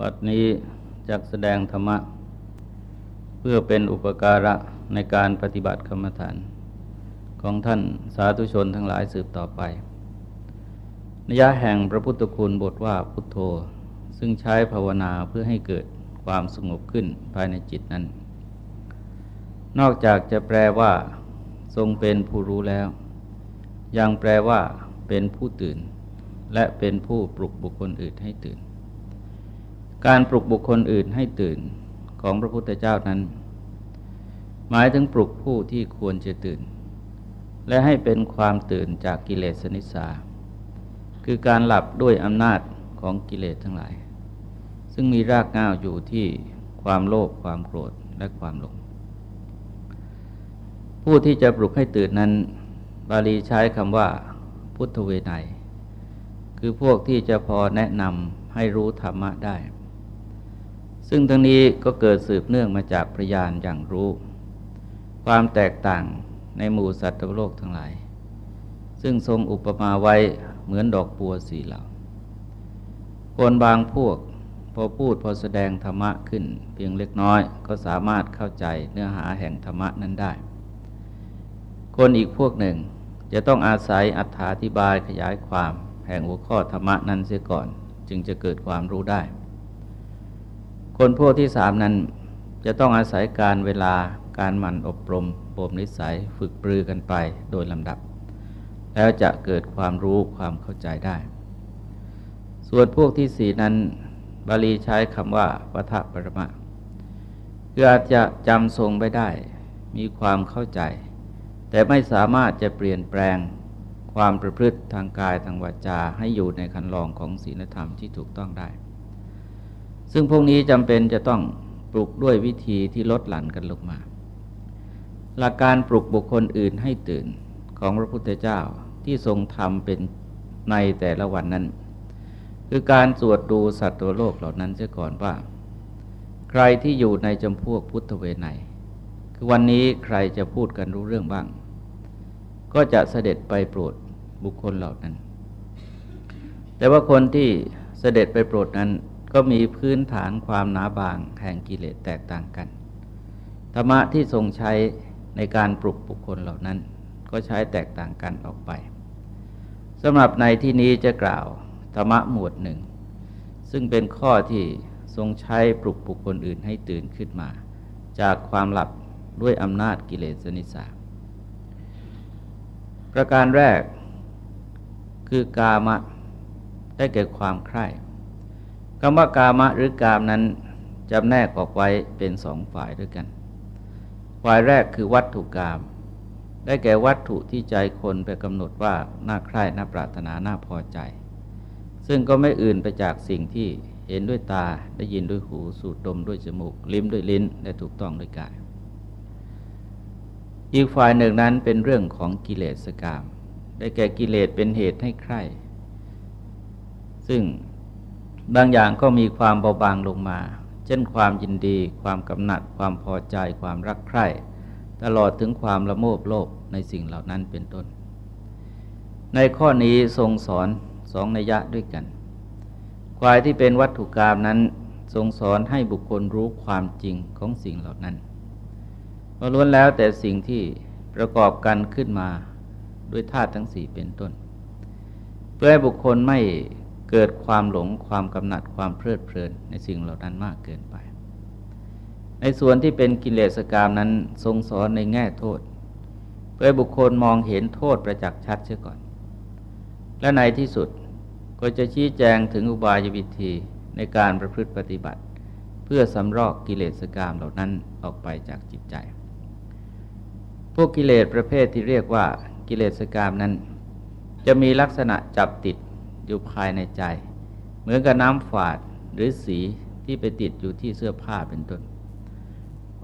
บัดนี้จักแสดงธรรมะ เพื่อเป็นอุปการะในการปฏิบัติกรรมฐาน ของท่านสาธุชนทั้งหลายสืบต่อไปนิยะแห่งพระพุทธคุณบทว่าพุทโธ ซึ่งใช้ภาวนาเพื่อให้เกิดความสงบขึ้นภายในจิตนั้น นอกจากจะแปลว่า ทรงเป็นผู้รู้แล้ว ยังแปลว่าเป็นผู้ตื่น และเป็นผู้ปลุกบุคคลอื่นให้ตื่น การปลุกบุคคลอื่นให้ตื่นของพระพุทธเจ้านั้น หมายถึงปลุกผู้ที่ควรจะตื่น และให้เป็นความตื่นจากกิเลสนิสา คือการหลับด้วยอำนาจของกิเลสทั้งหลาย ซึ่งมีรากง่าวอยู่ที่ความโลภความโกรธและความหลง ผู้ที่จะปลุกให้ตื่นนั้น บาลีใช้คำว่า พุทธเวไนคือพวกที่จะพอแนะนำให้รู้ธรรมะได้ ซึ่งทั้งนี้ก็เกิดสืบเนื่องมาจากพยานอย่างรู้ ความแตกต่างในหมู่สัตว์โลกทั้งหลาย ซึ่งทรงอุปมาไว้เหมือนดอกบัวสีเหล่าคนบางพวกพอพูดพอแสดงธรรมะขึ้น เพียงเล็กน้อยก็สามารถเข้าใจเนื้อหาแห่งธรรมะนั้นได้ คนอีกพวกหนึ่งจะต้องอาศัยอธิบายขยายความแห่งหัวข้อธรรมะนั้นเสียก่อน จึงจะเกิดความรู้ได้ คนพวกที่สามนั้นจะต้องอาศัยการเวลาการหมั่นอบรมบ่มนิสัยฝึกปรือกันไปโดยลำดับ แล้วจะเกิดความรู้ความเข้าใจได้ ส่วนพวกที่สี่นั้น บาลีใช้คำว่าปทะปรมะคืออาจจะจำทรงไปได้ มีความเข้าใจ แต่ไม่สามารถจะเปลี่ยนแปลงความประพฤติทางกายทางวาจาให้อยู่ในคันลองของศีลธรรมที่ถูกต้องได้ ซึ่งพวกนี้จำเป็นจะต้องปลุกด้วยวิธีที่ลดหลั่นกันลงมา หลักการปลุกบุคคลอื่นให้ตื่นของพระพุทธเจ้าที่ทรงทำเป็นในแต่ละวันนั้น คือการสวดดูสัตว์ตัวโลกเหล่านั้นเสียก่อนว่า ใครที่อยู่ในจำพวกพุทธเวไนคือวันนี้ใครจะพูดกันรู้เรื่องบ้าง ก็จะเสด็จไปโปรดบุคคลเหล่านั้น แต่ว่าคนที่เสด็จไปโปรดนั้น ก็มีพื้นฐานความหนาบางแห่งกิเลสแตกต่างกัน ธรรมะที่ทรงใช้ในการปลุกบุคคลเหล่านั้น ก็ใช้แตกต่างกันออกไปสำหรับในที่นี้จะกล่าวธรรมะหมวดหนึ่ง ซึ่งเป็นข้อที่ทรงใช้ปลุกบุคคลอื่นให้ตื่นขึ้นมา จากความหลับด้วยอำนาจกิเลสนิสาประการแรกคือกามะ ได้แก่ความใคร่ คำว่ากามะหรือกามนั้นจำแนกออกไว้เป็นสองฝ่ายด้วยกัน ฝ่ายแรกคือวัตถุกรรมได้แก่วัตถุที่ใจคนไปกำหนดว่าน่าใคร่น่าปรารถนาน่าพอใจ ซึ่งก็ไม่อื่นไปจากสิ่งที่เห็นด้วยตาได้ยินด้วยหูสูดดมด้วยจมูก ลิ้มด้วยลิ้นและถูกต้องด้วยกาย อีกฝ่ายหนึ่งนั้นเป็นเรื่องของกิเลสกรรมได้แก่กิเลสเป็นเหตุให้ใคร่ ซึ่ง บางอย่างก็มีความเบาบางลงมา เช่นความยินดี ความกำหนัด ความพอใจ ความรักใคร่ ตลอดถึงความละโมบโลภในสิ่งเหล่านั้นเป็นต้น ในข้อนี้ทรงสอนสองนัยยะด้วยกัน ควายที่เป็นวัตถุกรรมนั้นทรงสอนให้บุคคลรู้ความจริงของสิ่งเหล่านั้นมาล้วนแล้วแต่สิ่งที่ประกอบกันขึ้นมาด้วยธาตุทั้งสี่เป็นต้น เพื่อให้บุคคลไม่ เกิดความหลงความกำหนัดความเพลิดเพลินในสิ่งเหล่านั้นมากเกินไป ในส่วนที่เป็นกิเลสกรรมนั้นทรงสอนในแง่โทษ เพื่อบุคคลมองเห็นโทษประจักษ์ชัดเสียก่อน และในที่สุดก็จะชี้แจงถึงอุบายวิธีในการประพฤติปฏิบัติ เพื่อสำรอกกิเลสกรรมเหล่านั้นออกไปจากจิตใจ พวกกิเลสประเภทที่เรียกว่ากิเลสกรรมนั้น จะมีลักษณะจับติด อยู่ภายในใจ เหมือนกับน้ำฝาดหรือสีที่ไปติดอยู่ที่เสื้อผ้าเป็นต้น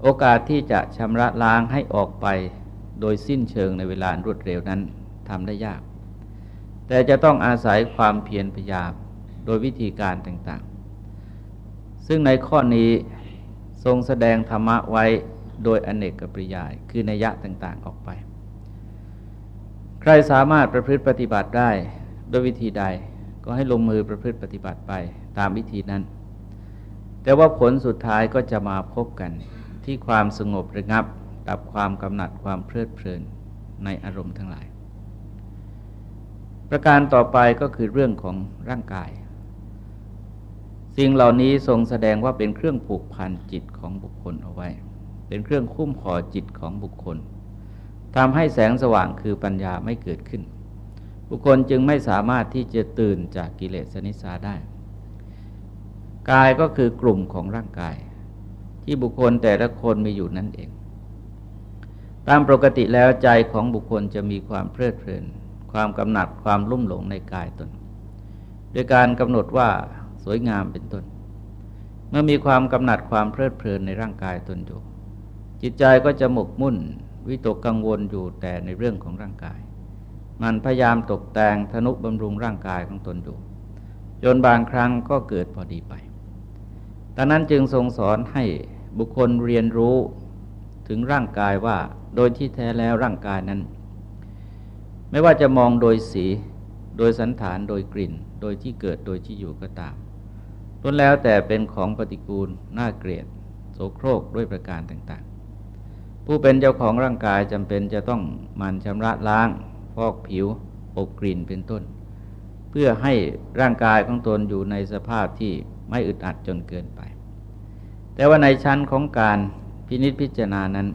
โอกาสที่จะชำระล้างให้ออกไปโดยสิ้นเชิงในเวลารวดเร็วนั้นทำได้ยาก แต่จะต้องอาศัยความเพียรพยายามโดยวิธีการต่างๆ ซึ่งในข้อนี้ทรงแสดงธรรมะไว้โดยอเนกกปริยาย คือนัยยะต่างๆออกไป ใครสามารถประพฤติปฏิบัติได้โดยวิธีใด ก็ให้ลงมือประพฤติปฏิบัติไปตามวิธีนั้น แต่ว่าผลสุดท้ายก็จะมาพบกันที่ความสงบระงับดับความกำหนัดความเพลิดเพลินในอารมณ์ทั้งหลาย ประการต่อไปก็คือเรื่องของร่างกาย สิ่งเหล่านี้ทรงแสดงว่าเป็นเครื่องผูกพันจิตของบุคคลเอาไว้ เป็นเครื่องคุ้มห่อจิตของบุคคลทำให้แสงสว่างคือปัญญาไม่เกิดขึ้น บุคคลจึงไม่สามารถที่จะตื่นจากกิเลสนิสาได้ กายก็คือกลุ่มของร่างกาย ที่บุคคลแต่ละคนมีอยู่นั่นเอง ตามปกติแล้วใจของบุคคลจะมีความเพลิดเพลิน ความกำหนัดความลุ่มหลงในกายตนโดยการกำหนดว่าสวยงามเป็นต้น เมื่อมีความกำหนัดความเพลิดเพลินในร่างกายตนอยู่จิตใจก็จะหมกมุ่นวิตกกังวลอยู่แต่ในเรื่องของร่างกาย มันพยายามตกแต่งธนุบำรุงร่างกายของตนอยู่ จนบางครั้งก็เกิดพอดีไปดังนั้นจึงทรงสอนให้บุคคลเรียนรู้ถึงร่างกายว่าโดยที่แท้แล้วร่างกายนั้น ไม่ว่าจะมองโดยสี โดยสันฐานโดยกลิ่น โดยที่เกิดโดยที่อยู่ก็ตามล้วนแล้วแต่เป็นของปฏิกูลน่าเกลียดโสโครกด้วยประการต่างๆ ผู้เป็นเจ้าของร่างกายจำเป็นจะต้องมันชำระล้าง ฟอกผิวอบกลิ่นเป็นต้น เพื่อให้ร่างกายของตนอยู่ในสภาพที่ไม่อึดอัดจนเกินไป แต่ว่าในชั้นของการพินิจพิจารณานั้น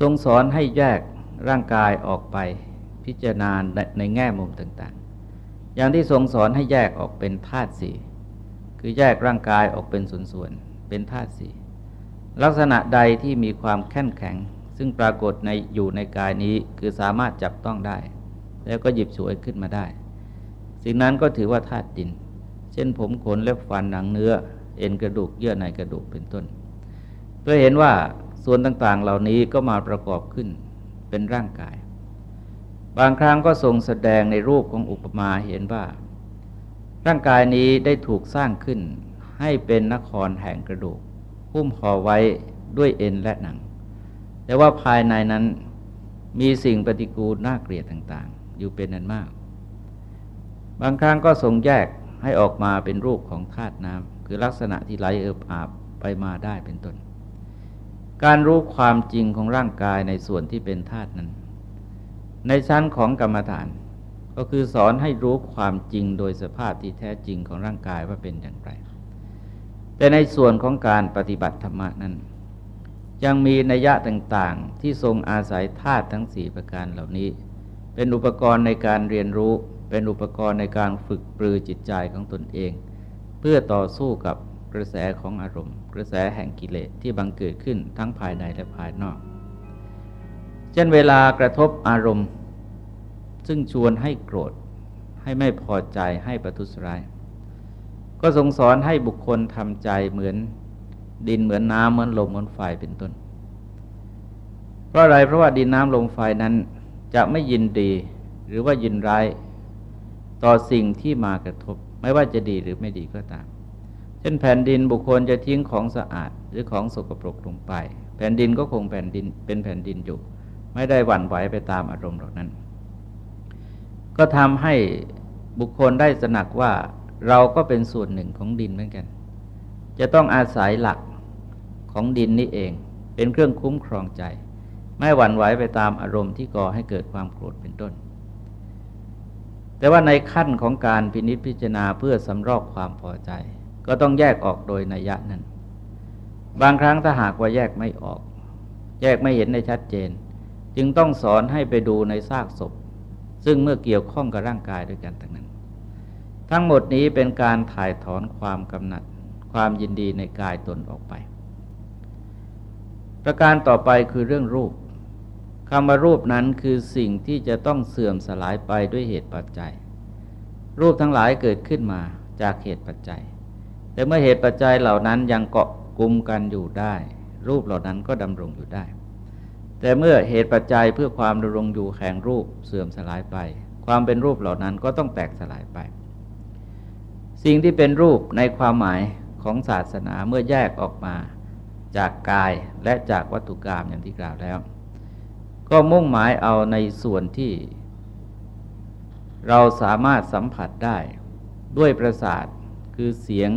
ทรงสอนให้แยกร่างกายออกไปพิจารณาในแง่มุมต่างๆ อย่างที่ทรงสอนให้แยกออกเป็นธาตุสี่คือแยกร่างกายออกเป็นส่วนๆเป็นธาตุสี่ลักษณะใดที่มีความแข็งแข็ง ซึ่งปรากฏในอยู่ในกายนี้คือสามารถจับต้องได้ แล้วก็หยิบฉวยขึ้นมาได้ สิ่งนั้นก็ถือว่าธาตุดิน เช่นผมขนเล็บฟันหนังเนื้อ เอ็นกระดูกเยื่อในกระดูกเป็นต้นเพื่อเห็นว่าส่วนต่างๆเหล่านี้ก็มาประกอบขึ้นเป็นร่างกาย บางครั้งก็ทรงแสดงในรูปของอุปมาเห็นว่า ร่างกายนี้ได้ถูกสร้างขึ้นให้เป็นนครแห่งกระดูกหุ้มห่อไว้ด้วยเอ็นและหนัง แต่ว่าภายในนั้นมีสิ่งปฏิกูลน่าเกลียดต่างๆ อยู่เป็นนันมาก บางครั้งก็ทรงแยกให้ออกมาเป็นรูปของธาตุน้ำคือลักษณะที่ไหลเอิบอาบไปมาได้เป็นต้น การรู้ความจริงของร่างกายในส่วนที่เป็นธาตุนั้น ในชั้นของกรรมฐาน ก็คือสอนให้รู้ความจริงโดยสภาพที่แท้จริงของร่างกายว่าเป็นอย่างไร แต่ในส่วนของการปฏิบัติธรรมนั้น ยังมีนัยยะต่างๆ ที่ทรงอาศัยธาตุทั้งสี่ประการเหล่านี้ เป็นอุปกรณ์ในการเรียนรู้ เป็นอุปกรณ์ในการฝึกปรือจิตใจของตนเอง เพื่อต่อสู้กับกระแสของอารมณ์ กระแสแห่งกิเลสที่บังเกิดขึ้นทั้งภายในและภายนอก เช่นเวลากระทบอารมณ์ ซึ่งชวนให้โกรธ ให้ไม่พอใจให้ประทุษร้าย ก็ทรงสอนให้บุคคลทำใจเหมือน ดินเหมือนน้ำเหมือนลมเหมือนไฟเป็นต้น เพราะอะไรเพราะว่าดินน้ำลมไฟนั้นจะไม่ยินดีหรือว่ายินร้ายต่อสิ่งที่มากระทบ ไม่ว่าจะดีหรือไม่ดีก็ตาม เช่นแผ่นดินบุคคลจะทิ้งของสะอาดหรือของสกปรกลงไป แผ่นดินก็คงแผ่นดินเป็นแผ่นดินอยู่ ไม่ได้หวั่นไหวไปตามอารมณ์เหล่านั้น ก็ทำให้บุคคลได้สนักว่าเราก็เป็นส่วนหนึ่งของดินเหมือนกัน จะต้องอาศัยหลักของดินนี่เอง เป็นเครื่องคุ้มครองใจ ไม่หวั่นไหวไปตามอารมณ์ที่ก่อให้เกิดความโกรธเป็นต้น แต่ว่าในขั้นของการพินิจพิจารณาเพื่อสำรอกความพอใจ ก็ต้องแยกออกโดยนัยยะนั้น บางครั้งถ้าหากว่าแยกไม่ออก แยกไม่เห็นในชัดเจน จึงต้องสอนให้ไปดูในซากศพ ซึ่งเมื่อเกี่ยวข้องกับร่างกายด้วยกันทั้งนั้น ทั้งหมดนี้เป็นการถ่ายถอนความกำหนัด ความยินดีในกายตนออกไป ประการต่อไปคือเรื่องรูปคำว่ารูปนั้นคือสิ่งที่จะต้องเสื่อมสลายไปด้วยเหตุปัจจัย รูปทั้งหลายเกิดขึ้นมาจากเหตุปัจจัย แต่เมื่อเหตุปัจจัยเหล่านั้นยังเกาะกลุ่มกันอยู่ได้ รูปเหล่านั้นก็ดำรงอยู่ได้ แต่เมื่อเหตุปัจจัยเพื่อความดำรงอยู่แห่งรูปเสื่อมสลายไป ความเป็นรูปเหล่านั้นก็ต้องแตกสลายไป สิ่งที่เป็นรูปในความหมาย ของศาสนาเมื่อแยกออกมาจากกายและจากวัตถุกรรมอย่างที่กล่าวแล้ว ก็มุ่งหมายเอาในส่วนที่ เราสามารถสัมผัสได้ด้วยประสาทคือเสียง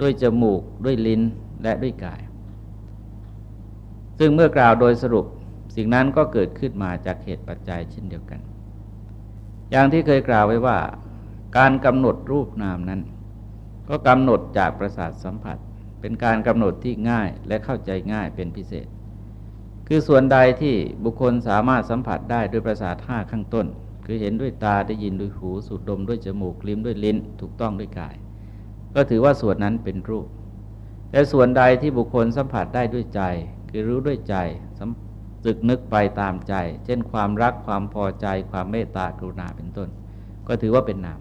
ด้วยจมูก ด้วยลิ้นและด้วยกาย ซึ่งเมื่อกล่าวโดยสรุปสิ่งนั้นก็เกิดขึ้นมาจากเหตุปัจจัยเช่นเดียวกัน อย่างที่เคยกล่าวไว้ว่า การกำหนดรูปนามนั้น ก็กำหนดจากประสาทสัมผัส เป็นการกำหนดที่ง่ายและเข้าใจง่ายเป็นพิเศษ คือส่วนใดที่บุคคลสามารถสัมผัสได้ด้วยประสาทห้าข้างต้น คือเห็นด้วยตาได้ยินด้วยหูสูดดมด้วยจมูกลิ้มด้วยลิ้น ถูกต้องด้วยกาย ก็ถือว่าส่วนนั้นเป็นรูป แต่ส่วนใดที่บุคคลสัมผัสได้ด้วยใจ คือรู้ด้วยใจสึกนึกไปตามใจ เช่นความรักความพอใจ ความเมตตากรุณาเป็นต้น ก็ถือว่าเป็นนาม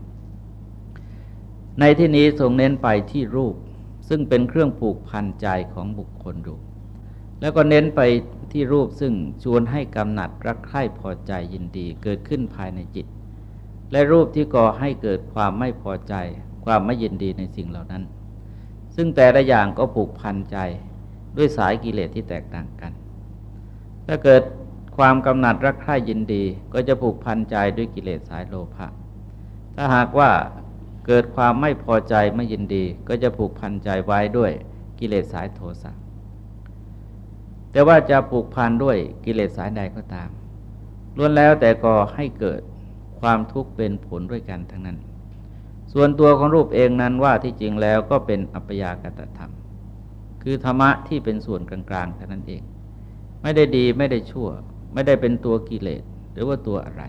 ในที่นี้ทรงเน้นไปที่รูป ซึ่งเป็นเครื่องผูกพันใจของบุคคลรูแล้วก็เน้นไปที่รูปซึ่งชวนให้กำหนัดรักใคร่พอใจยินดีเกิดขึ้นภายในจิต และรูปที่ก่อให้เกิดความไม่พอใจ ความไม่ยินดีในสิ่งเหล่านั้น ซึ่งแต่ละอย่างก็ผูกพันใจด้วยสายกิเลสที่แตกต่างกัน ถ้าเกิดความกำหนัดรักใคร่ยินดีก็จะผูกพันใจด้วยกิเลสสายโลภะถ้าหากว่า เกิดความไม่พอใจไม่ยินดี ก็จะผูกพันใจไว้ด้วยกิเลสสายโทสะแต่ว่าจะผูกพันด้วยกิเลสสายใดก็ตามล้วนแล้วแต่ก็ให้เกิดความทุกข์เป็นผลด้วยกันทั้งนั้น ส่วนตัวของรูปเองนั้นว่าที่จริงแล้วก็เป็นอัปยากตธรรม คือธรรมะที่เป็นส่วนกลางๆเท่านั้นเอง ไม่ได้ดีไม่ได้ชั่ว ไม่ได้เป็นตัวกิเลสหรือว่าตัวอะไร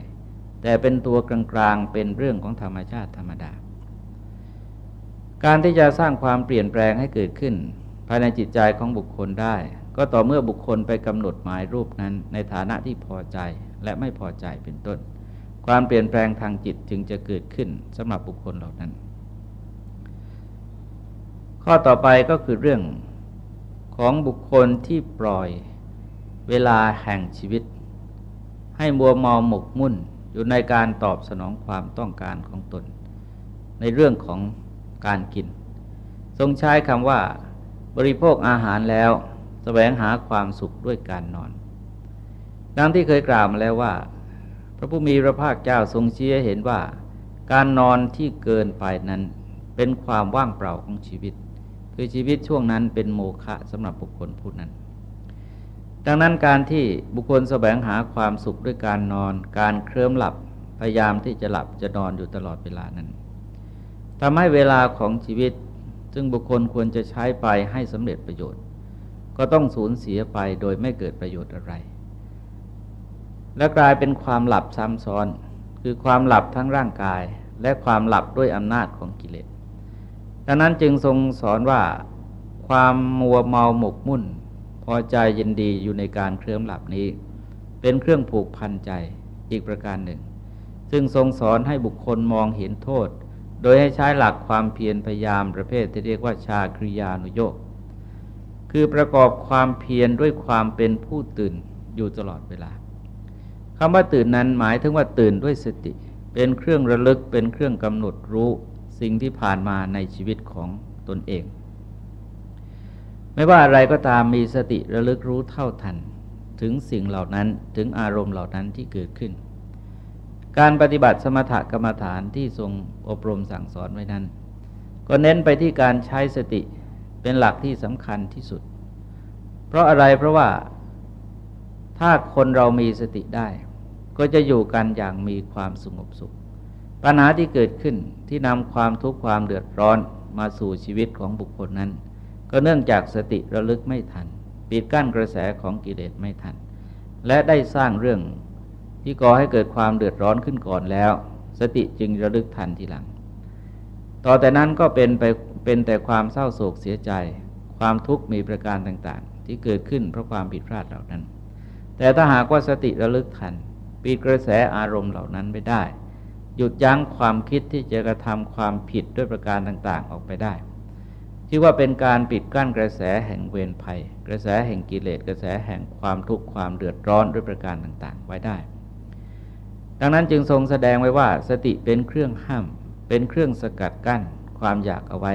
แต่เป็นตัวกลางๆเป็นเรื่องของธรรมชาติธรรมดา การที่จะสร้างความเปลี่ยนแปลงให้เกิดขึ้น ภายในจิตใจของบุคคลได้ ก็ต่อเมื่อบุคคลไปกำหนดหมายรูปนั้น ในฐานะที่พอใจและไม่พอใจเป็นต้น ความเปลี่ยนแปลงทางจิตจึงจะเกิดขึ้นสำหรับบุคคลเหล่านั้น ข้อต่อไปก็คือเรื่องของบุคคลที่ปล่อยเวลาแห่งชีวิต ให้มัวเมาหมกมุ่นอยู่ในการตอบสนองความต้องการของตน ในเรื่องของ การกิน ทรงใช้คำว่า บริโภคอาหารแล้วสแสวงหาความสุขด้วยการนอนดังที่เคยกล่าวมาแล้วว่า พระผู้มีพระภาคเจ้าทรงเชี้เห็นว่า การนอนที่เกินไปนั้นเป็นความว่างเปล่าของชีวิต คือชีวิตช่วงนั้นเป็นโมฆะสำหรับบุคคลผู้นั้น ดังนั้นการที่บุคคลแสวงหาความสุขด้วยการนอน การเคลิ้มหลับพยายามที่จะหลับจะนอนอยู่ตลอดเวลานั้น ทำให้เวลาของชีวิต ซึ่งบุคคลควรจะใช้ไปให้สำเร็จประโยชน์ ก็ต้องสูญเสียไปโดยไม่เกิดประโยชน์อะไร และกลายเป็นความหลับซ้ำซ้อน คือความหลับทั้งร่างกาย และความหลับด้วยอำนาจของกิเลสดังนั้นจึงทรงสอนว่าความมัวเมาหมกมุ่น พอใจยินดีอยู่ในการเคลื่อนหลับนี้ เป็นเครื่องผูกพันใจอีกประการหนึ่ง ซึ่งทรงสอนให้บุคคลมองเห็นโทษ ดยให้ใช้หลักความเพียรพยายามประเภทที่เรียกว่าชาคริยานุโยกคือประกอบความเพียรด้วยความเป็นผู้ตื่นอยู่ตลอดเวลาคำว่าตื่นนั้นหมายถึงว่าตื่นด้วยสติ เป็นเครื่องระลึกเป็นเครื่องกำหนดรู้สิ่งที่ผ่านมาในชีวิตของตนเอง ไม่ว่าอะไรก็ตามมีสติระลึกรู้เท่าทัน ถึงสิ่งเหล่านั้นถึงอารมณ์เหล่านั้นที่เกิดขึ้น การปฏิบัติสมถกรรมฐานที่ทรงอบรมสั่งสอนไว้นั้น ก็เน้นไปที่การใช้สติเป็นหลักที่สำคัญที่สุด เพราะอะไรเพราะว่าถ้าคนเรามีสติได้ ก็จะอยู่กันอย่างมีความสงบสุข ปัญหาที่เกิดขึ้นที่นำความทุกข์ความเดือดร้อนมาสู่ชีวิตของบุคคลนั้น ก็เนื่องจากสติระลึกไม่ทัน ปิดกั้นกระแสของกิเลสไม่ทัน และได้สร้างเรื่อง ที่ก่อให้เกิดความเดือดร้อนขึ้นก่อนแล้ว สติจึงระลึกทันทีหลัง ต่อแต่นั้นก็เป็นไปเป็นแต่ความเศร้าโศกเสียใจ ความทุกข์มีประการต่างๆ ที่เกิดขึ้นเพราะความผิดพลาดเหล่านั้น แต่ถ้าหากว่าสติระลึกทันปิดกระแสอารมณ์เหล่านั้นไม่ได้ หยุดยั้งความคิดที่จะกระทำความผิดด้วยประการต่างๆออกไปได้ชื่อว่าเป็นการปิดกั้นกระแสแห่งเวรภัย กระแสแห่งกิเลส กระแสแห่งความทุกข์ความเดือดร้อนด้วยประการต่างๆ ไว้ได้ ดังนั้นจึงทรงแสดงไว้ว่าสติเป็นเครื่องห้าม เป็นเครื่องสกัดกั้นความอยากเอาไว้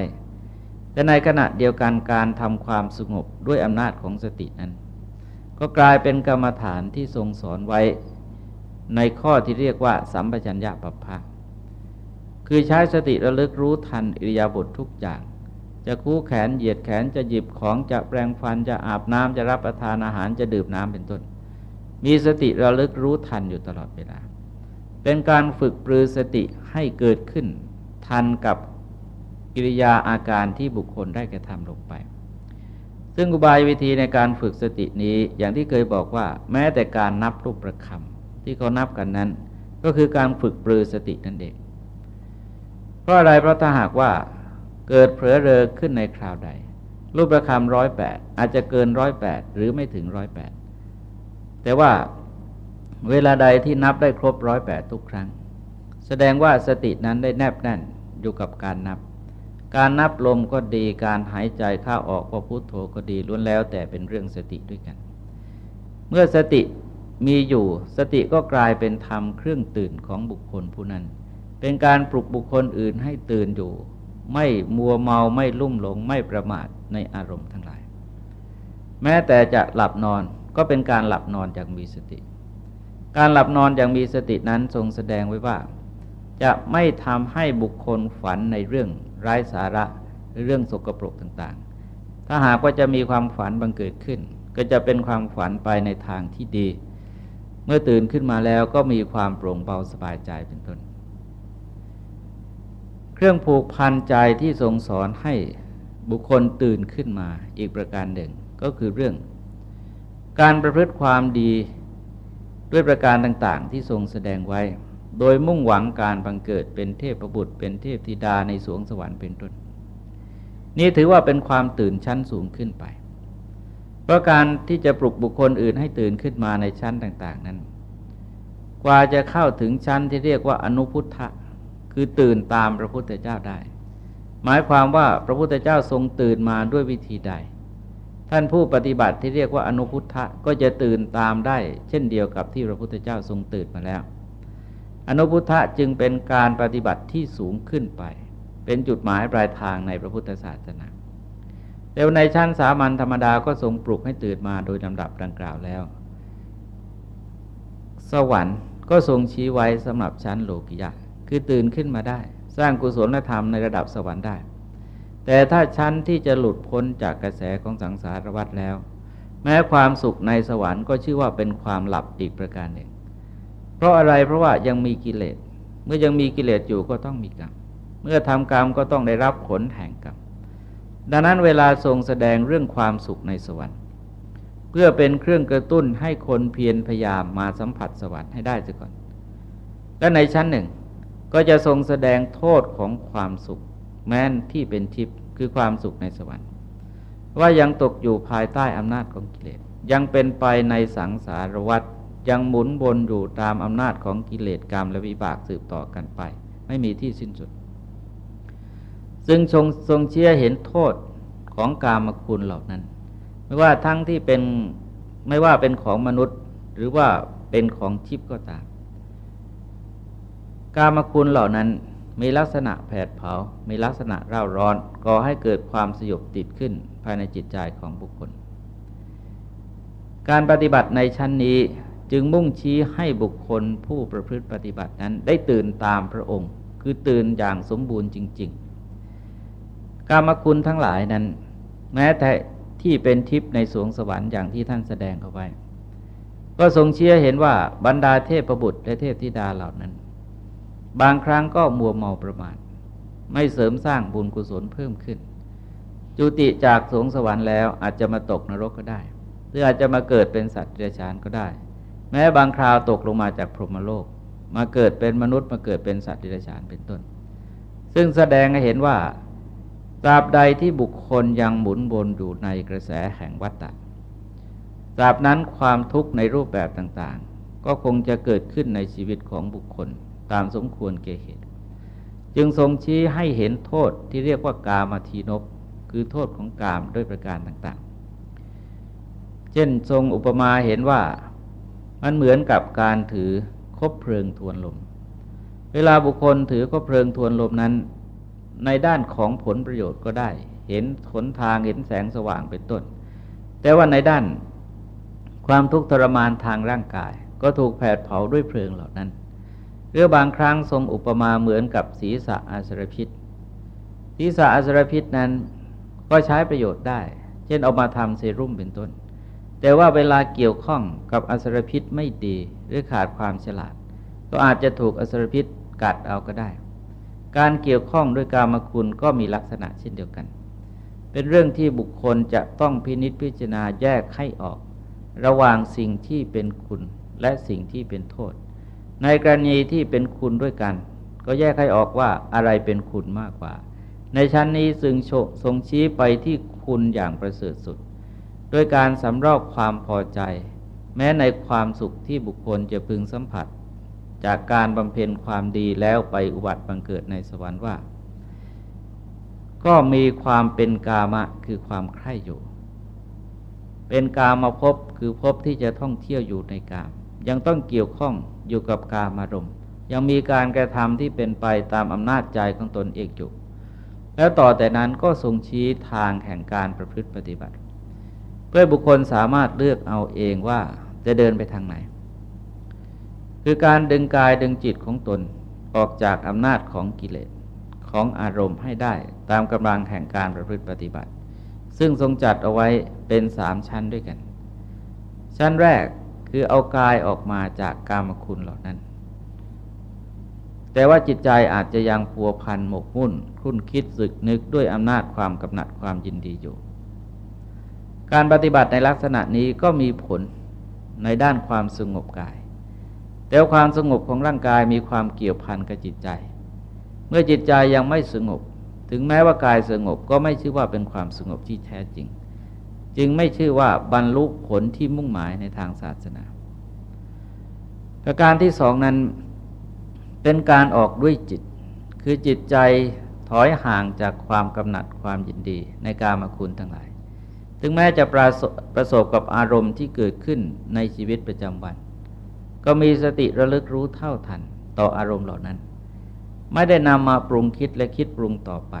แต่ในขณะเดียวกันการทำความสงบด้วยอำนาจของสตินั้น ก็กลายเป็นกรรมฐานที่ทรงสอนไว้ ในข้อที่เรียกว่าสัมปชัญญะปัปภะคือใช้สติระลึกรู้ทันอิริยาบถททุกอย่าง จะคู่แขนเหยียดแขนจะหยิบของจะแปรงฟันจะอาบน้ำจะรับประทานอาหารจะดื่มน้ำเป็นต้น มีสติระลึกรู้ทันอยู่ตลอดเวลา เป็นการฝึกปรือสติให้เกิดขึ้น ทันกับกิริยาอาการที่บุคคลได้กระทำลงไป ซึ่งอุบายวิธีในการฝึกสตินี้อย่างที่เคยบอกว่า แม้แต่การนับรูปประคำที่เขานับกันนั้น ก็คือการฝึกปรือสตินั่นเองเพราะอะไรเพราะถ้าหากว่าเกิดเผลอเรอขึ้นในคราวใด รูปประคำร้อยแปดอาจจะเกินร้อยแปดหรือไม่ถึงร้อยแปดแต่ว่า เวลาใดที่นับได้ครบร้อยแปดทุกครั้ง แสดงว่าสตินั้นได้แนบแน่นอยู่กับการนับ การนับลมก็ดีการหายใจเข้าออกก็พุโทโธก็ดีล้วนแล้วแต่เป็นเรื่องสติด้วยกัน เมื่อสติมีอยู่สติก็กลายเป็นธรรมเครื่องตื่นของบุคคลผู้นั้น เป็นการปลุกบุคคลอื่นให้ตื่นอยู่ ไม่มัวเมาไม่ลุ่มหลงไม่ประมาทในอารมณ์ทั้งหลาย แม้แต่จะหลับนอนก็เป็นการหลับนอนอย่างมีสติ การหลับนอนอย่างมีสตินั้นทรงแสดงไว้ว่า จะไม่ทำให้บุคคลฝันในเรื่องไร้สาระหรือเรื่องสกปรกต่างๆ ถ้าหากว่าจะมีความฝันบังเกิดขึ้น ก็จะเป็นความฝันไปในทางที่ดี เมื่อตื่นขึ้นมาแล้วก็มีความโปร่งเบาสบายใจเป็นต้น เครื่องผูกพันใจที่ทรงสอนให้บุคคลตื่นขึ้นมาอีกประการหนึ่งก็คือเรื่อง การประพฤติความดี ด้วยประการต่างๆ ที่ทรงแสดงไว้ โดยมุ่งหวังการบังเกิดเป็นเทพประบุตรเป็นเทพธิดาในสวงสวรรค์เป็นต้น นี่ถือว่าเป็นความตื่นชั้นสูงขึ้นไป เพราะการที่จะปลุกบุคคลอื่นให้ตื่นขึ้นมาในชั้นต่าง ๆ นั้น กว่าจะเข้าถึงชั้นที่เรียกว่าอนุพุทธะคือตื่นตามพระพุทธเจ้าได้ หมายความว่าพระพุทธเจ้าทรงตื่นมาด้วยวิธีใด ท่านผู้ปฏิบัติที่เรียกว่าอนุพุทธะก็จะตื่นตามได้ เช่นเดียวกับที่พระพุทธเจ้าทรงตื่นมาแล้ว อนุพุทธะจึงเป็นการปฏิบัติที่สูงขึ้นไป เป็นจุดหมายปลายทางในพระพุทธศาสนาแต่ในชั้นสามัญธรรมดาก็ทรงปลุกให้ตื่นมาโดยลำดับดังกล่าวแล้ว สวรรค์ก็ทรงชี้ไว้สำหรับชั้นโลกิยะ คือตื่นขึ้นมาได้ สร้างกุศลธรรมในระดับสวรรค์ได้ แต่ถ้าชั้นที่จะหลุดพ้นจากกระแสของสังสารวัฏแล้ว แม้ความสุขในสวรรค์ก็ชื่อว่าเป็นความหลับอีกประการหนึ่ง เพราะอะไรเพราะว่ายังมีกิเลส เมื่อยังมีกิเลสอยู่ก็ต้องมีกรรม เมื่อทำกรรมก็ต้องได้รับผลแห่งกรรม ดังนั้นเวลาทรงแสดงเรื่องความสุขในสวรรค์ เพื่อเป็นเครื่องกระตุ้นให้คนเพียรพยายามมาสัมผัสสวรรค์ให้ได้เสียก่อน และในชั้นหนึ่งก็จะทรงแสดงโทษของความสุข แม้นที่เป็นทิพย์คือความสุขในสวรรค์ ว่ายังตกอยู่ภายใต้อำนาจของกิเลส ยังเป็นไปในสังสารวัฏยังหมุนวนอยู่ตามอำนาจของกิเลสกรรมและวิบากสืบต่อกันไป ไม่มีที่สิ้นสุด ซึ่งทรงทรงเชื่อเห็นโทษของกามคุณเหล่านั้น ไม่ว่าทั้งที่เป็นไม่ว่าเป็นของมนุษย์หรือว่าเป็นของทิพย์ก็ตาม กามคุณเหล่านั้น มีลักษณะแผดเผา มีลักษณะเร่าร้อน ก่อให้เกิดความสยบติดขึ้นภายในจิตใจของบุคคล การปฏิบัติในชั้นนี้จึงมุ่งชี้ให้บุคคลผู้ประพฤติปฏิบัตินั้นได้ตื่นตามพระองค์ คือตื่นอย่างสมบูรณ์จริง ๆ กามคุณทั้งหลายนั้น แม้แต่ที่เป็นทิพย์ในสวงสวรรค์อย่างที่ท่านแสดงเอาไว้ ก็ทรงเชื่อเห็นว่าบรรดาเทพประบุตรและเทพธิดาเหล่านั้น บางครั้งก็มัวเมาประมาทไม่เสริมสร้างบุญกุศลเพิ่มขึ้น จุติจากสวงสวรรค์แล้วอาจจะมาตกนรกก็ได้ หรืออาจจะมาเกิดเป็นสัตว์เดรัจฉานก็ได้ แม้บางคราวตกลงมาจากพรหมโลก มาเกิดเป็นมนุษย์มาเกิดเป็นสัตว์เดรัจฉานเป็นต้น ซึ่งแสดงให้เห็นว่าตราบใดที่บุคคลยังหมุนวนอยู่ในกระแสแห่งวัฏฏะตราบนั้นความทุกข์ในรูปแบบต่างๆ ก็คงจะเกิดขึ้นในชีวิตของบุคคล ตามสมควรเกเหตุ จึงทรงชี้ให้เห็นโทษที่เรียกว่ากามาทีนบคือโทษของกามด้วยประการต่างๆ เช่นทรงอุปมาเห็นว่ามันเหมือนกับการถือคบเพลิงทวนลม เวลาบุคคลถือคบเพลิงทวนลมนั้น ในด้านของผลประโยชน์ก็ได้ เห็นขนทางเห็นแสงสว่างเป็นต้น แต่ว่าในด้านความทุกข์ทรมานทางร่างกาย ก็ถูกแผดเผาด้วยเพลิงเหล่านั้น หรือบางครั้งทรงอุปมาเหมือนกับศีรษะอาสรพิษ ศีรษะอาสรพิษนั้นก็ใช้ประโยชน์ได้ เช่นเอามาทำเซรุ่มเป็นต้น แต่ว่าเวลาเกี่ยวข้องกับอสรพิษไม่ดีหรือขาดความฉลาด ก็อาจจะถูกอสรพิษกัดเอาก็ได้ การเกี่ยวข้องด้วยกามคุณก็มีลักษณะเช่นเดียวกัน เป็นเรื่องที่บุคคลจะต้องพินิจพิจารณาแยกให้ออก ระหว่างสิ่งที่เป็นคุณและสิ่งที่เป็นโทษ ในกรณีที่เป็นคุณด้วยกัน ก็แยกให้ออกว่าอะไรเป็นคุณมากกว่า ในชั้นนี้ซึ่งทรงชี้ไปที่คุณอย่างประเสริฐสุดโดยการสำรอกความพอใจ แม้ในความสุขที่บุคคลจะพึงสัมผัส จากการบำเพ็ญความดีแล้วไปอุบัติบังเกิดในสวรรค์ว่า ก็มีความเป็นกามะคือความใคร่อยู่ เป็นกามาพบคือพบที่จะท่องเที่ยวอยู่ในกาม ยังต้องเกี่ยวข้อง อยู่กับกามารมณ์ ยังมีการกระทำที่เป็นไปตามอำนาจใจของตนเองอยู่ แล้วต่อแต่นั้นก็ทรงชี้ทางแห่งการประพฤติปฏิบัติ เพื่อบุคคลสามารถเลือกเอาเองว่าจะเดินไปทางไหน คือการดึงกายดึงจิตของตนออกจากอำนาจของกิเลสของอารมณ์ให้ได้ตามกำลังแห่งการประพฤติปฏิบัติ ซึ่งทรงจัดเอาไว้เป็นสามชั้นด้วยกัน ชั้นแรก คือเอากายออกมาจากกามคุณเหล่านั้น แต่ว่าจิตใจอาจจะยังพัวพันหมกมุ่นคุ้นคิดสึกนึกด้วยอำนาจความกำหนัดความยินดีอยู่ การปฏิบัติในลักษณะนี้ก็มีผลในด้านความสงบกาย แต่ความสงบของร่างกายมีความเกี่ยวพันกับจิตใจ เมื่อจิตใจยังไม่สงบ ถึงแม้ว่ากายสงบก็ไม่ชื่อว่าเป็นความสงบที่แท้จริง จึงไม่ชื่อว่าบรรลุผลที่มุ่งหมายในทางศาสนา ประการที่สองนั้นเป็นการออกด้วยจิต คือจิตใจถอยห่างจากความกำหนัดความยินดีในการมาคุณทั้งหลาย ถึงแม้จะประสประสบกับอารมณ์ที่เกิดขึ้นในชีวิตประจำวัน ก็มีสติระลึกรู้เท่าทันต่ออารมณ์เหล่านั้น ไม่ได้นำมาปรุงคิดและคิดปรุงต่อไป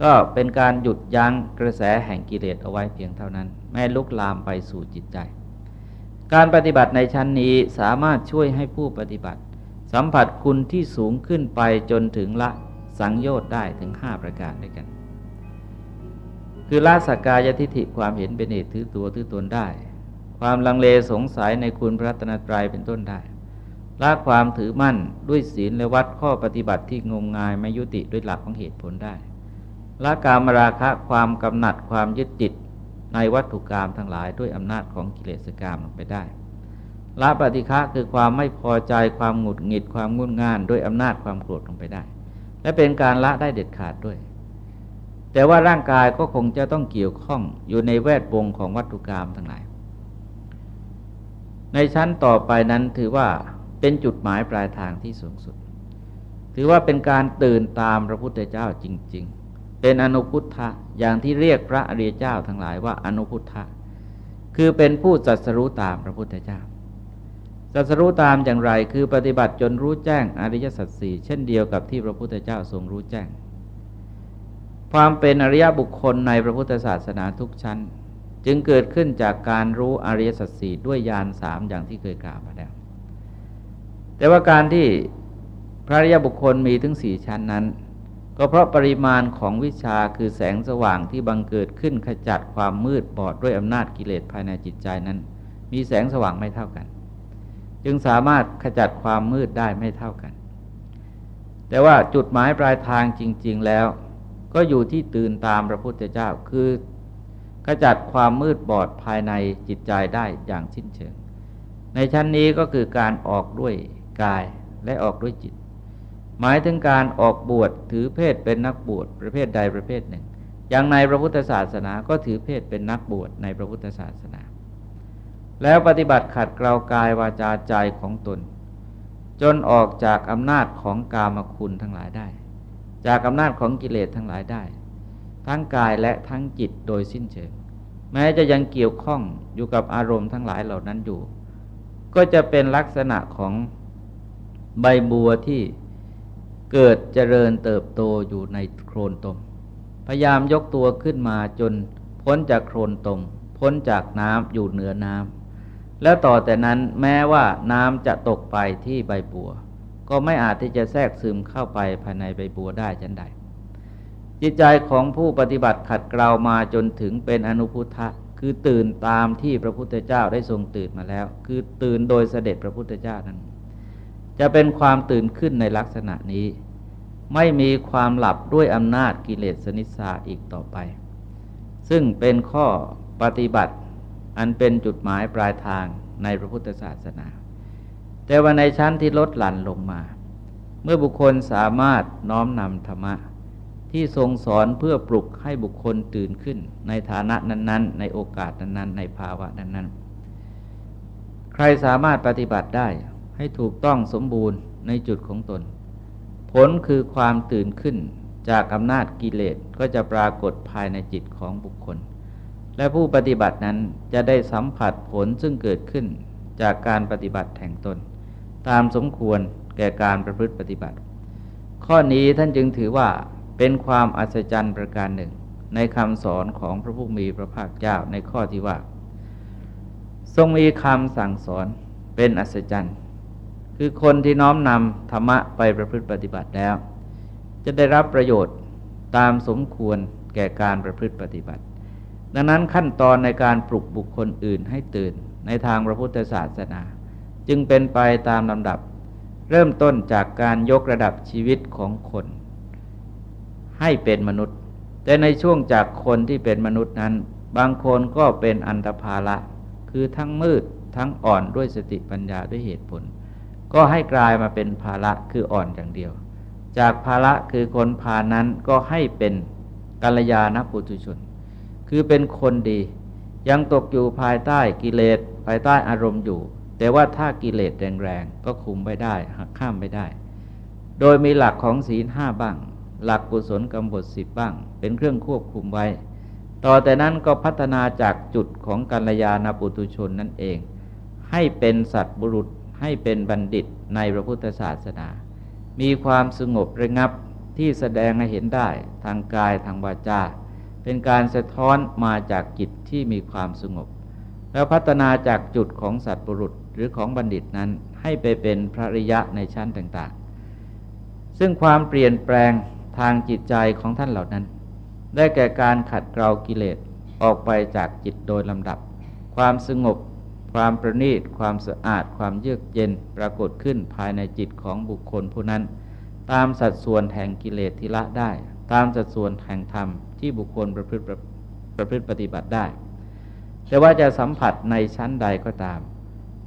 ก็เป็นการหยุดยั้งกระแสแห่งกิเลสเอาไว้เพียงเท่านั้นแม้ลุกลามไปสู่จิตใจ การปฏิบัติในชั้นนี้สามารถช่วยให้ผู้ปฏิบัติ สัมผัสคุณที่สูงขึ้นไปจนถึงละสังโยชน์ได้ถึงห้าประการด้วยกัน คือละสักกายทิฏฐิความเห็นเป็นเหตุถือตัวถือตนได้ ความลังเลสงสัยในคุณพระตนตรัยเป็นต้นได้ละความถือมั่นด้วยศีลและวัดข้อปฏิบัติที่งมงายไม่ยุติด้วยหลักของเหตุผลได้ ละกามราคะความกำหนัดความยึดติดในวัตถุกรรมทั้งหลายด้วยอำนาจของกิเลสกรรมลงไปได้ละปฏิฆะคือความไม่พอใจความหงุดหงิดความงุนง่านด้วยอำนาจความโกรธลงไปได้ และเป็นการละได้เด็ดขาดด้วย แต่ว่าร่างกายก็คงจะต้องเกี่ยวข้องอยู่ในแวดวงของวัตถุกรรมทั้งหลาย ในชั้นต่อไปนั้นถือว่าเป็นจุดหมายปลายทางที่สูงสุด ถือว่าเป็นการตื่นตามพระพุทธเจ้าจริง ๆ เป็นอนุพุทธะอย่างที่เรียกพระอริยเจ้าทั้งหลายว่าอนุพุทธะคือเป็นผู้จัสรู้ตามพระพุทธเจ้าจัสรู้ตามอย่างไรคือปฏิบัติจนรู้แจ้งอริยสัจสี่เช่นเดียวกับที่พระพุทธเจ้าทรงรู้แจ้ง ความเป็นอริยบุคคลในพระพุทธศาสนาทุกชั้น จึงเกิดขึ้นจากการรู้อริยสัจสี่ด้วยญาณสามอย่างที่เคยกล่าวมาแล้ว แต่ว่าการที่พระอริยบุคคลมีถึงสี่ชั้นนั้น ก็เพราะปริมาณของวิชาคือแสงสว่างที่บังเกิดขึ้นขจัดความมืดบอดด้วยอำนาจกิเลสภายในจิตใจนั้น มีแสงสว่างไม่เท่ากัน จึงสามารถขจัดความมืดได้ไม่เท่ากัน แต่ว่าจุดหมายปลายทางจริง ๆแล้ว ก็อยู่ที่ตื่นตามพระพุทธเจ้าคือขจัดความมืดบอดภายในจิตใจได้อย่างสิ้นเชิง ในชั้นนี้ก็คือการออกด้วยกายและออกด้วยจิต หมายถึงการออกบวชถือเพศเป็นนักบวชประเภทใดประเภทหนึ่ง อย่างในพระพุทธศาสนาก็ถือเพศเป็นนักบวชในพระพุทธศาสนา แล้วปฏิบัติขัดเกลากายวาจาใจของตน จนออกจากอำนาจของกามคุณทั้งหลายได้ จากอำนาจของกิเลสทั้งหลายได้ ทั้งกายและทั้งจิตโดยสิ้นเชิง แม้จะยังเกี่ยวข้องอยู่กับอารมณ์ทั้งหลายเหล่านั้นอยู่ ก็จะเป็นลักษณะของใบบัวที่ เกิดเจริญเติบโตอยู่ในโคลนตม พยายามยกตัวขึ้นมาจนพ้นจากโคลนตม พ้นจากน้ำอยู่เหนือน้ำแล้วต่อแต่นั้นแม้ว่าน้ำจะตกไปที่ใบบัว ก็ไม่อาจที่จะแทรกซึมเข้าไปภายในใบบัวได้ชันใด จิตใจของผู้ปฏิบัติขัดเกลามาจนถึงเป็นอนุพุทธะคือตื่นตามที่พระพุทธเจ้าได้ทรงตื่นมาแล้ว คือตื่นโดยเสด็จพระพุทธเจ้านั้น จะเป็นความตื่นขึ้นในลักษณะนี้ ไม่มีความหลับด้วยอำนาจกิเลสนิสาอีกต่อไป ซึ่งเป็นข้อปฏิบัติอันเป็นจุดหมายปลายทางในพระพุทธศาสนา แต่ว่าในชั้นที่ลดหลั่นลงมา เมื่อบุคคลสามารถน้อมนำธรรมะ ที่ทรงสอนเพื่อปลุกให้บุคคลตื่นขึ้น ในฐานะนั้น ๆ ในโอกาสนั้น ๆ ในภาวะนั้น ๆ ใครสามารถปฏิบัติได้ ให้ถูกต้องสมบูรณ์ในจุดของตน ผลคือความตื่นขึ้นจากอำนาจกิเลสก็จะปรากฏภายในจิตของบุคคล และผู้ปฏิบัตินั้นจะได้สัมผัสผลซึ่งเกิดขึ้นจากการปฏิบัติแห่งตน ตามสมควรแก่การประพฤติปฏิบัติ ข้อนี้ท่านจึงถือว่าเป็นความอัศจรรย์ประการหนึ่ง ในคำสอนของพระผู้มีพระภาคเจ้าในข้อที่ว่า ทรงมีคำสั่งสอนเป็นอัศจรรย์ คือคนที่น้อมนำธรรมะไปประพฤติปฏิบัติแล้ว จะได้รับประโยชน์ตามสมควรแก่การประพฤติปฏิบัติ ดังนั้นขั้นตอนในการปลุกบุคคลอื่นให้ตื่นในทางพระพุทธศาสนา จึงเป็นไปตามลำดับ เริ่มต้นจากการยกระดับชีวิตของคน ให้เป็นมนุษย์ แต่ในช่วงจากคนที่เป็นมนุษย์นั้น บางคนก็เป็นอันตภาละ คือทั้งมืดทั้งอ่อนด้วยสติปัญญาด้วยเหตุผล ก็ให้กลายมาเป็นภาละคืออ่อนอย่างเดียว จากภาละคือคนพานั้นก็ให้เป็นกัลยาณปุถุชน คือเป็นคนดี ยังตกอยู่ภายใต้กิเลสภายใต้อารมณ์อยู่ แต่ว่าถ้ากิเลสแรงๆ ก็คุมไม่ได้หักข้ามไม่ได้ โดยมีหลักของศีลห้าบ้าง หลักกุศลกรรมบทสิบบ้าง เป็นเครื่องควบคุมไว้ ต่อแต่นั้นก็พัฒนาจากจุดของกัลยาณปุตุชนนั่นเอง ให้เป็นสัตว์บุรุษ ให้เป็นบัณฑิตในพระพุทธศาสนา มีความสงบระงับที่แสดงให้เห็นได้ทางกายทางวาจา เป็นการสะท้อนมาจากจิตที่มีความสงบ แล้วพัฒนาจากจุดของสัตว์บุรุษหรือของบัณฑิตนั้นให้ไปเป็นพระริยะในชั้นต่างๆ ซึ่งความเปลี่ยนแปลงทางจิตใจของท่านเหล่านั้น ได้แก่การขัดเกลากิเลสออกไปจากจิตโดยลำดับ ความสงบ ความประณีตความสะอาด ความเยือกเย็นปรากฏขึ้นภายในจิตของบุคคลผู้นั้น ตามสัดส่วนแห่งกิเลสที่ละได้ ตามสัดส่วนแห่งธรรมที่บุคคลประพฤติประพฤติปฏิบัติได้ แต่ว่าจะสัมผัสในชั้นใดก็ตาม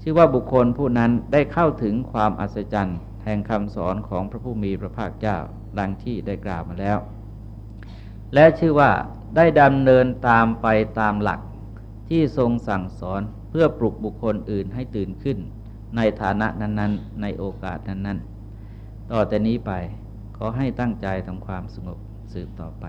ชื่อว่าบุคคลผู้นั้นได้เข้าถึงความอัศจรรย์แห่งคำสอนของพระผู้มีพระภาคเจ้าดังที่ได้กล่าวมาแล้ว และชื่อว่าได้ดำเนินตามไปตามหลักที่ทรงสั่งสอน พื่อปลุกบุคคลอื่นให้ตื่นขึ้น ในฐานะนั้น ๆ ในโอกาสนั้น ๆ ต่อแต่นี้ไปขอให้ตั้งใจทำความสงบสืบต่อไป